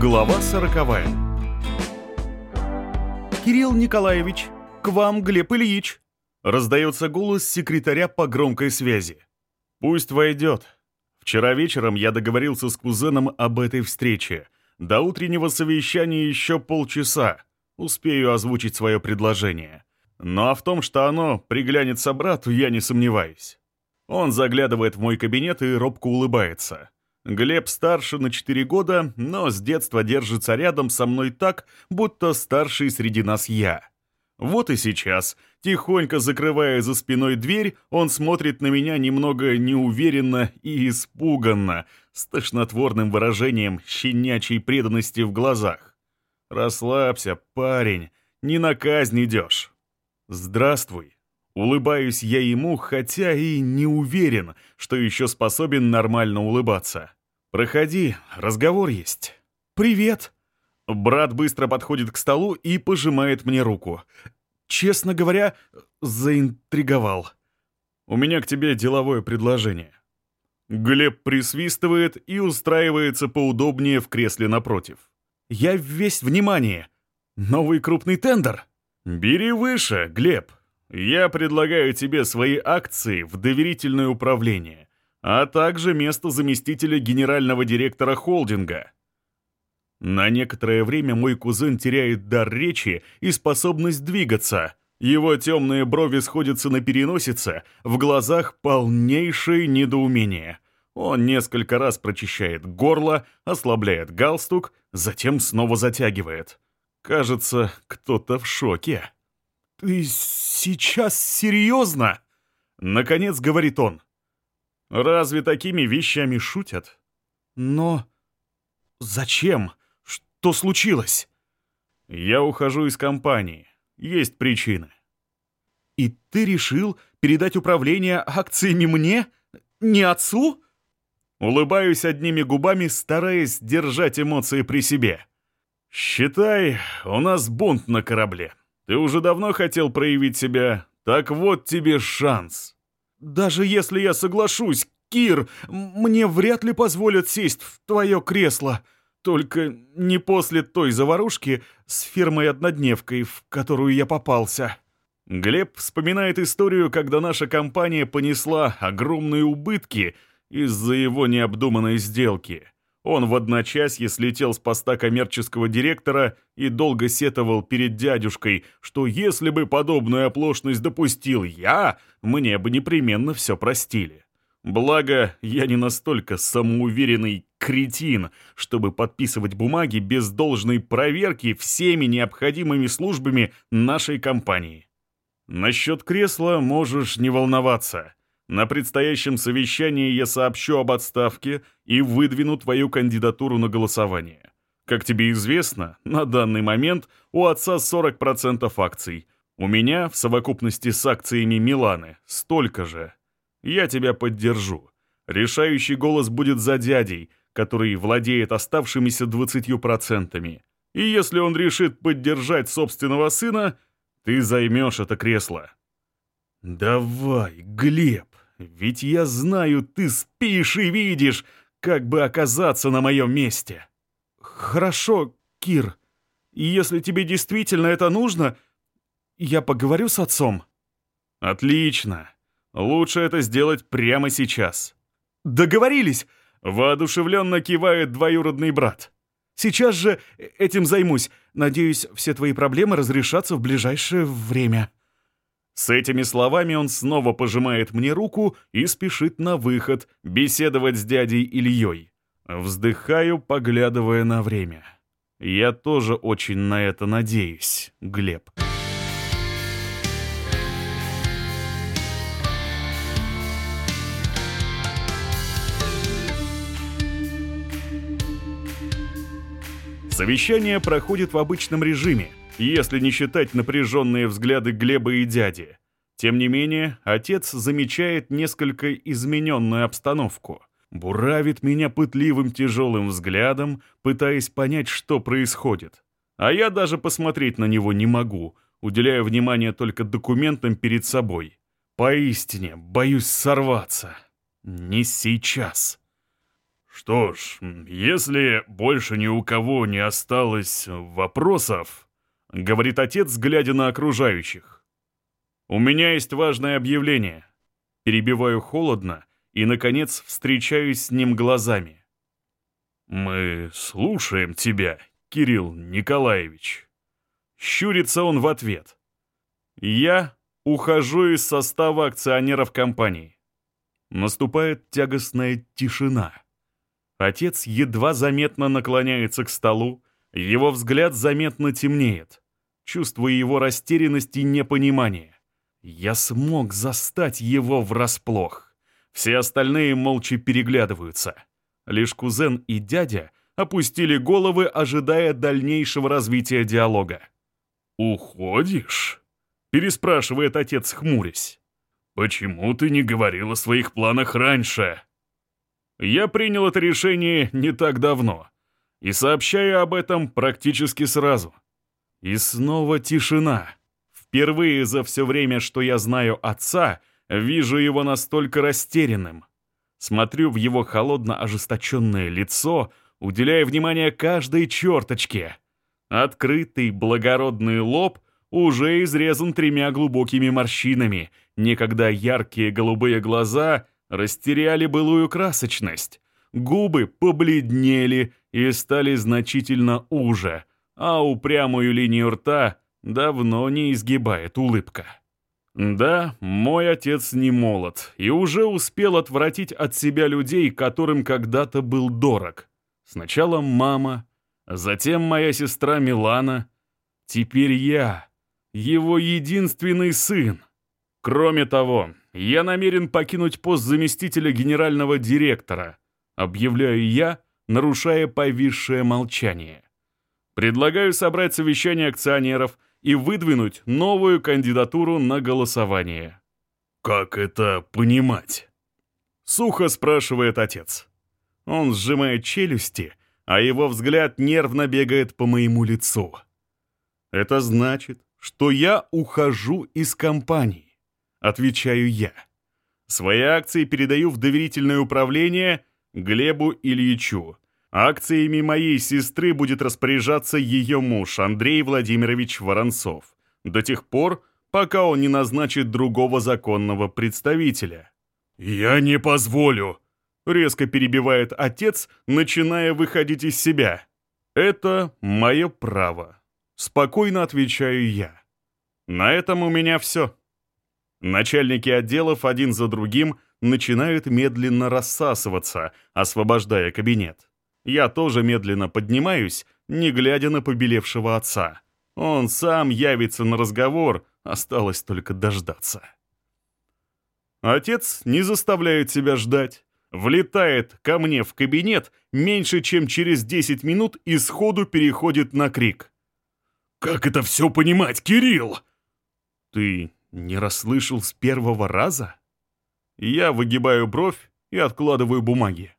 Глава сороковая. «Кирилл Николаевич, к вам Глеб Ильич!» Раздается голос секретаря по громкой связи. «Пусть войдет. Вчера вечером я договорился с кузеном об этой встрече. До утреннего совещания еще полчаса. Успею озвучить свое предложение. Ну а в том, что оно приглянется брату, я не сомневаюсь». Он заглядывает в мой кабинет и робко улыбается. Глеб старше на 4 года, но с детства держится рядом со мной так, будто старший среди нас я. Вот и сейчас, тихонько закрывая за спиной дверь, он смотрит на меня немного неуверенно и испуганно, с тошнотворным выражением щенячьей преданности в глазах. «Расслабься, парень, не на казнь идешь». «Здравствуй». Улыбаюсь я ему, хотя и не уверен, что еще способен нормально улыбаться. «Проходи, разговор есть». «Привет!» Брат быстро подходит к столу и пожимает мне руку. Честно говоря, заинтриговал. «У меня к тебе деловое предложение». Глеб присвистывает и устраивается поудобнее в кресле напротив. «Я весь внимание. Новый крупный тендер?» «Бери выше, Глеб. Я предлагаю тебе свои акции в доверительное управление а также место заместителя генерального директора холдинга. На некоторое время мой кузен теряет дар речи и способность двигаться. Его темные брови сходятся на переносице, в глазах полнейшее недоумение. Он несколько раз прочищает горло, ослабляет галстук, затем снова затягивает. Кажется, кто-то в шоке. «Ты сейчас серьезно?» Наконец говорит он. Разве такими вещами шутят? Но зачем? Что случилось? Я ухожу из компании. Есть причины. И ты решил передать управление акциями мне? Не отцу? Улыбаюсь одними губами, стараясь держать эмоции при себе. Считай, у нас бунт на корабле. Ты уже давно хотел проявить себя, так вот тебе шанс. «Даже если я соглашусь, Кир, мне вряд ли позволят сесть в твое кресло. Только не после той заварушки с фирмой-однодневкой, в которую я попался». Глеб вспоминает историю, когда наша компания понесла огромные убытки из-за его необдуманной сделки. Он в одночасье слетел с поста коммерческого директора и долго сетовал перед дядюшкой, что если бы подобную оплошность допустил я, мне бы непременно все простили. Благо, я не настолько самоуверенный кретин, чтобы подписывать бумаги без должной проверки всеми необходимыми службами нашей компании. Насчет кресла можешь не волноваться. На предстоящем совещании я сообщу об отставке и выдвину твою кандидатуру на голосование. Как тебе известно, на данный момент у отца 40% акций. У меня, в совокупности с акциями Миланы, столько же. Я тебя поддержу. Решающий голос будет за дядей, который владеет оставшимися 20%. И если он решит поддержать собственного сына, ты займешь это кресло. «Давай, Глеб!» Ведь я знаю, ты спишь и видишь, как бы оказаться на моем месте. Хорошо, Кир. Если тебе действительно это нужно, я поговорю с отцом. Отлично. Лучше это сделать прямо сейчас. Договорились. Воодушевленно кивает двоюродный брат. Сейчас же этим займусь. Надеюсь, все твои проблемы разрешатся в ближайшее время. С этими словами он снова пожимает мне руку и спешит на выход беседовать с дядей Ильей. Вздыхаю, поглядывая на время. Я тоже очень на это надеюсь, Глеб. Совещание проходит в обычном режиме — если не считать напряженные взгляды Глеба и дяди. Тем не менее, отец замечает несколько измененную обстановку. Буравит меня пытливым тяжелым взглядом, пытаясь понять, что происходит. А я даже посмотреть на него не могу, уделяя внимание только документам перед собой. Поистине, боюсь сорваться. Не сейчас. «Что ж, если больше ни у кого не осталось вопросов», — говорит отец, глядя на окружающих. «У меня есть важное объявление». Перебиваю холодно и, наконец, встречаюсь с ним глазами. «Мы слушаем тебя, Кирилл Николаевич». Щурится он в ответ. «Я ухожу из состава акционеров компании». Наступает тягостная тишина. Отец едва заметно наклоняется к столу, его взгляд заметно темнеет. Чувствуя его растерянность и непонимание. Я смог застать его врасплох. Все остальные молча переглядываются. Лишь кузен и дядя опустили головы, ожидая дальнейшего развития диалога. «Уходишь?» — переспрашивает отец, хмурясь. «Почему ты не говорил о своих планах раньше?» Я принял это решение не так давно и сообщаю об этом практически сразу. И снова тишина. Впервые за все время, что я знаю отца, вижу его настолько растерянным. Смотрю в его холодно-ожесточенное лицо, уделяя внимание каждой черточке. Открытый благородный лоб уже изрезан тремя глубокими морщинами, некогда яркие голубые глаза растеряли былую красочность. Губы побледнели и стали значительно уже, а упрямую линию рта давно не изгибает улыбка. Да, мой отец не молод и уже успел отвратить от себя людей, которым когда-то был дорог. Сначала мама, затем моя сестра Милана, теперь я, его единственный сын. Кроме того, я намерен покинуть пост заместителя генерального директора, объявляю я, нарушая повисшее молчание. Предлагаю собрать совещание акционеров и выдвинуть новую кандидатуру на голосование. «Как это понимать?» Сухо спрашивает отец. Он сжимает челюсти, а его взгляд нервно бегает по моему лицу. Это значит, что я ухожу из компании. Отвечаю я. Свои акции передаю в доверительное управление Глебу Ильичу. Акциями моей сестры будет распоряжаться ее муж Андрей Владимирович Воронцов. До тех пор, пока он не назначит другого законного представителя. «Я не позволю!» — резко перебивает отец, начиная выходить из себя. «Это мое право», — спокойно отвечаю я. На этом у меня все. Начальники отделов один за другим начинают медленно рассасываться, освобождая кабинет. Я тоже медленно поднимаюсь, не глядя на побелевшего отца. Он сам явится на разговор, осталось только дождаться. Отец не заставляет себя ждать. Влетает ко мне в кабинет меньше, чем через 10 минут и сходу переходит на крик. «Как это все понимать, Кирилл?» «Ты не расслышал с первого раза? Я выгибаю бровь и откладываю бумаги.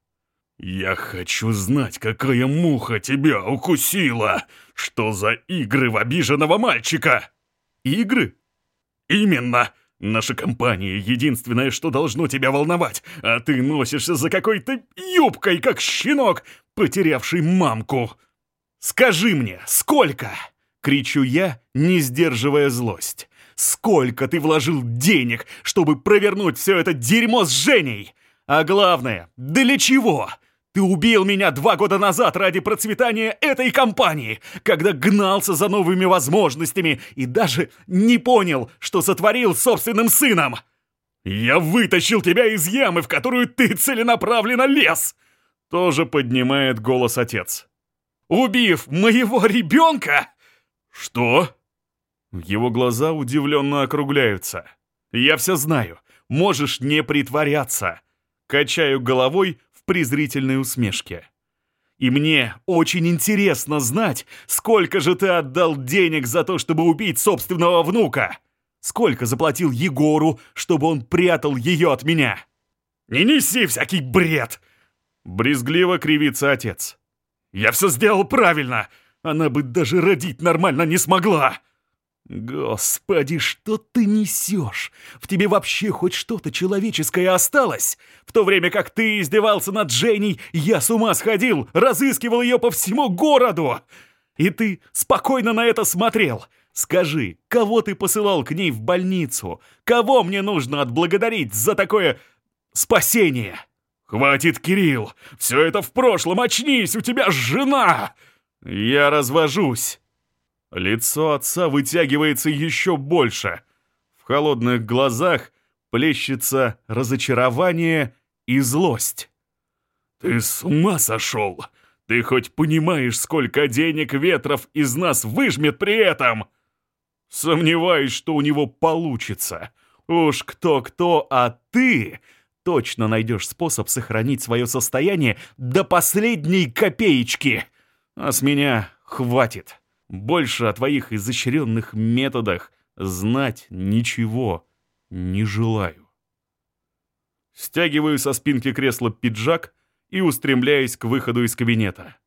«Я хочу знать, какая муха тебя укусила! Что за игры в обиженного мальчика?» «Игры?» «Именно! Наша компания — единственное, что должно тебя волновать, а ты носишься за какой-то юбкой, как щенок, потерявший мамку!» «Скажи мне, сколько?» — кричу я, не сдерживая злость. Сколько ты вложил денег, чтобы провернуть все это дерьмо с Женей? А главное, для чего? Ты убил меня два года назад ради процветания этой компании, когда гнался за новыми возможностями и даже не понял, что сотворил собственным сыном. Я вытащил тебя из ямы, в которую ты целенаправленно лез!» Тоже поднимает голос отец. «Убив моего ребенка?» «Что?» Его глаза удивленно округляются. «Я все знаю. Можешь не притворяться». Качаю головой в презрительной усмешке. «И мне очень интересно знать, сколько же ты отдал денег за то, чтобы убить собственного внука? Сколько заплатил Егору, чтобы он прятал ее от меня?» «Не неси всякий бред!» Брезгливо кривится отец. «Я все сделал правильно! Она бы даже родить нормально не смогла!» Господи, что ты несешь? В тебе вообще хоть что-то человеческое осталось? В то время как ты издевался над Женей, я с ума сходил, разыскивал ее по всему городу. И ты спокойно на это смотрел. Скажи, кого ты посылал к ней в больницу? Кого мне нужно отблагодарить за такое спасение? Хватит, Кирилл! Все это в прошлом, очнись, у тебя жена! Я развожусь. Лицо отца вытягивается еще больше. В холодных глазах плещется разочарование и злость. «Ты с ума сошел? Ты хоть понимаешь, сколько денег Ветров из нас выжмет при этом?» «Сомневаюсь, что у него получится. Уж кто-кто, а ты точно найдешь способ сохранить свое состояние до последней копеечки. А с меня хватит». Больше о твоих изощренных методах знать ничего не желаю. Стягиваю со спинки кресла пиджак и устремляюсь к выходу из кабинета.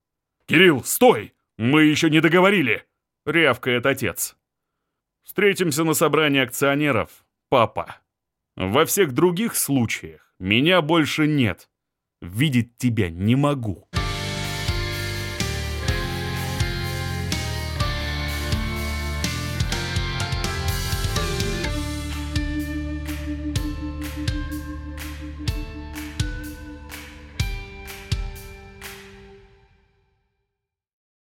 «Кирилл, стой! Мы еще не договорили!» — рявкает отец. «Встретимся на собрании акционеров, папа. Во всех других случаях меня больше нет. Видеть тебя не могу».